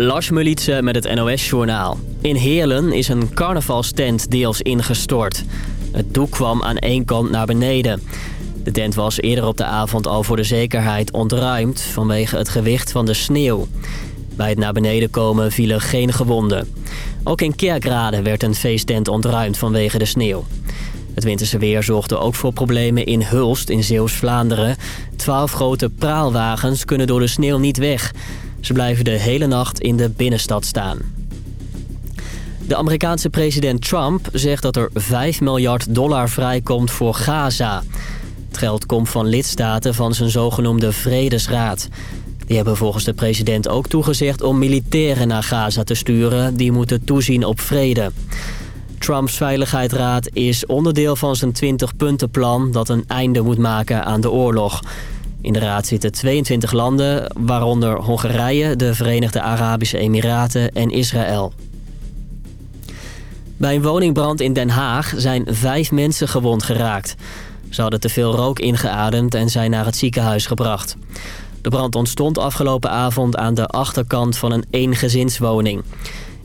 Lars Mulitse met het NOS-journaal. In Heerlen is een carnavalstent deels ingestort. Het doek kwam aan één kant naar beneden. De tent was eerder op de avond al voor de zekerheid ontruimd... vanwege het gewicht van de sneeuw. Bij het naar beneden komen vielen geen gewonden. Ook in Kerkrade werd een feesttent ontruimd vanwege de sneeuw. Het winterse weer zorgde ook voor problemen in Hulst in Zeeuws-Vlaanderen. Twaalf grote praalwagens kunnen door de sneeuw niet weg... Ze blijven de hele nacht in de binnenstad staan. De Amerikaanse president Trump zegt dat er 5 miljard dollar vrijkomt voor Gaza. Het geld komt van lidstaten van zijn zogenoemde Vredesraad. Die hebben volgens de president ook toegezegd om militairen naar Gaza te sturen... die moeten toezien op vrede. Trumps Veiligheidsraad is onderdeel van zijn 20-puntenplan... dat een einde moet maken aan de oorlog... In de raad zitten 22 landen, waaronder Hongarije, de Verenigde Arabische Emiraten en Israël. Bij een woningbrand in Den Haag zijn vijf mensen gewond geraakt. Ze hadden te veel rook ingeademd en zijn naar het ziekenhuis gebracht. De brand ontstond afgelopen avond aan de achterkant van een eengezinswoning.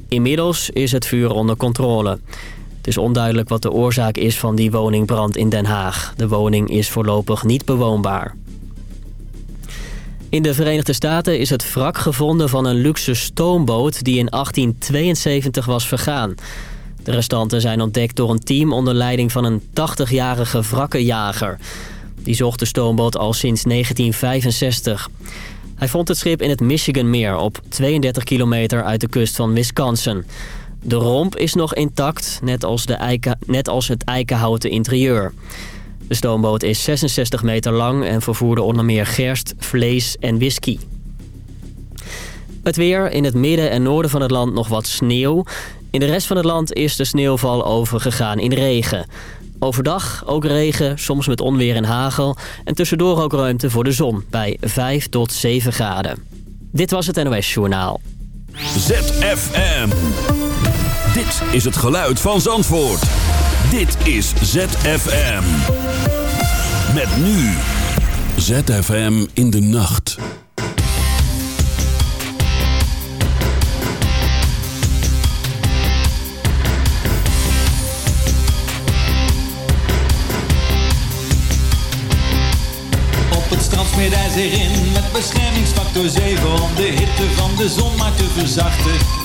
Inmiddels is het vuur onder controle. Het is onduidelijk wat de oorzaak is van die woningbrand in Den Haag. De woning is voorlopig niet bewoonbaar. In de Verenigde Staten is het wrak gevonden van een luxe stoomboot die in 1872 was vergaan. De restanten zijn ontdekt door een team onder leiding van een 80-jarige wrakkenjager. Die zocht de stoomboot al sinds 1965. Hij vond het schip in het Michiganmeer op 32 kilometer uit de kust van Wisconsin. De romp is nog intact, net als, de eiken, net als het eikenhouten interieur. De stoomboot is 66 meter lang en vervoerde onder meer gerst, vlees en whisky. Het weer, in het midden en noorden van het land nog wat sneeuw. In de rest van het land is de sneeuwval overgegaan in regen. Overdag ook regen, soms met onweer en hagel. En tussendoor ook ruimte voor de zon bij 5 tot 7 graden. Dit was het NOS Journaal. ZFM. Dit is het geluid van Zandvoort. Dit is ZFM. Met nu. ZFM in de nacht. Op het hij zich in met beschermingsfactor 7 om de hitte van de zon maar te verzachten.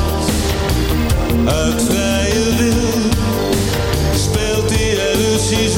uit vrije wil speelt hij er Russisch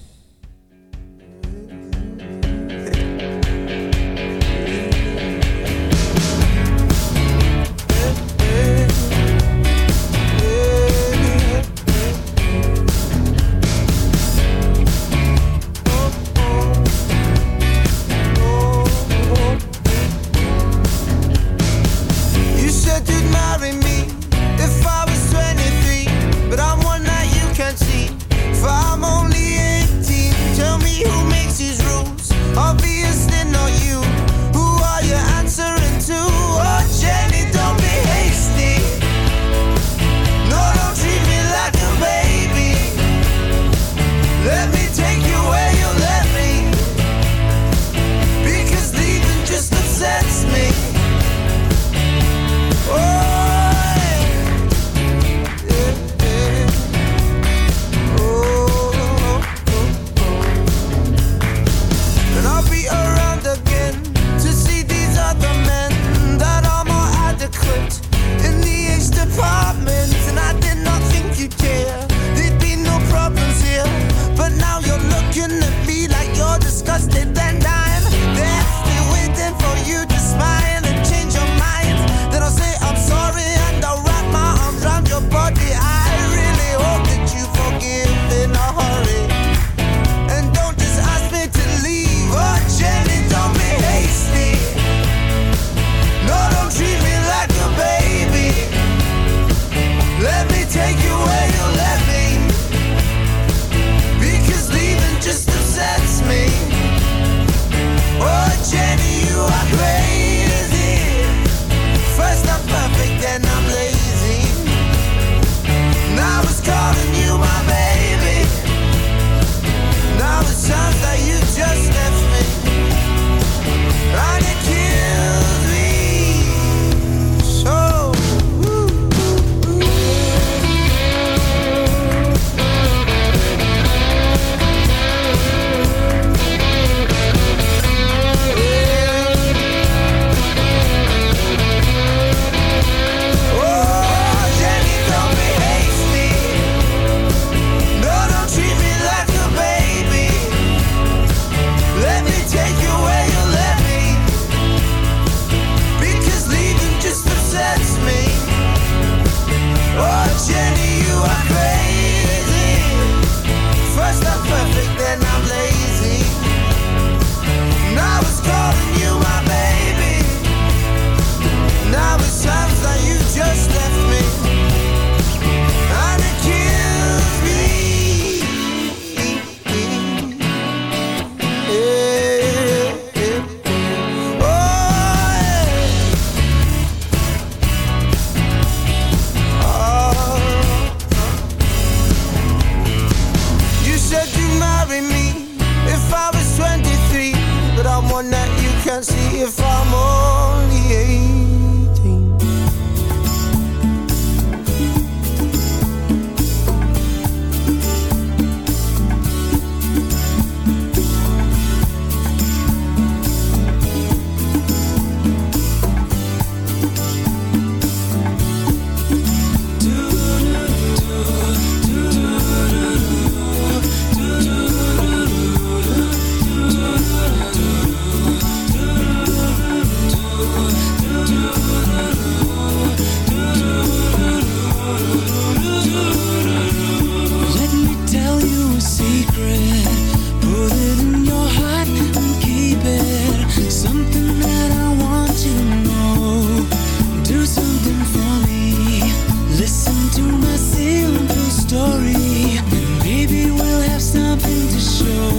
story, and maybe we'll have something to show.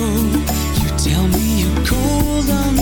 You tell me you're cold on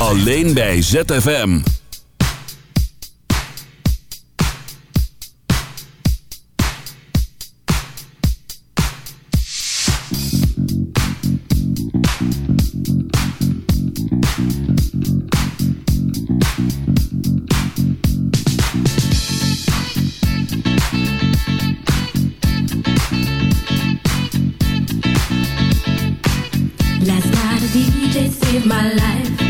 Alleen bij ZFM. Last night a DJ saved my life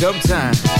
dumb time.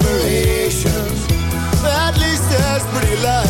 aspirations. At least there's pretty light.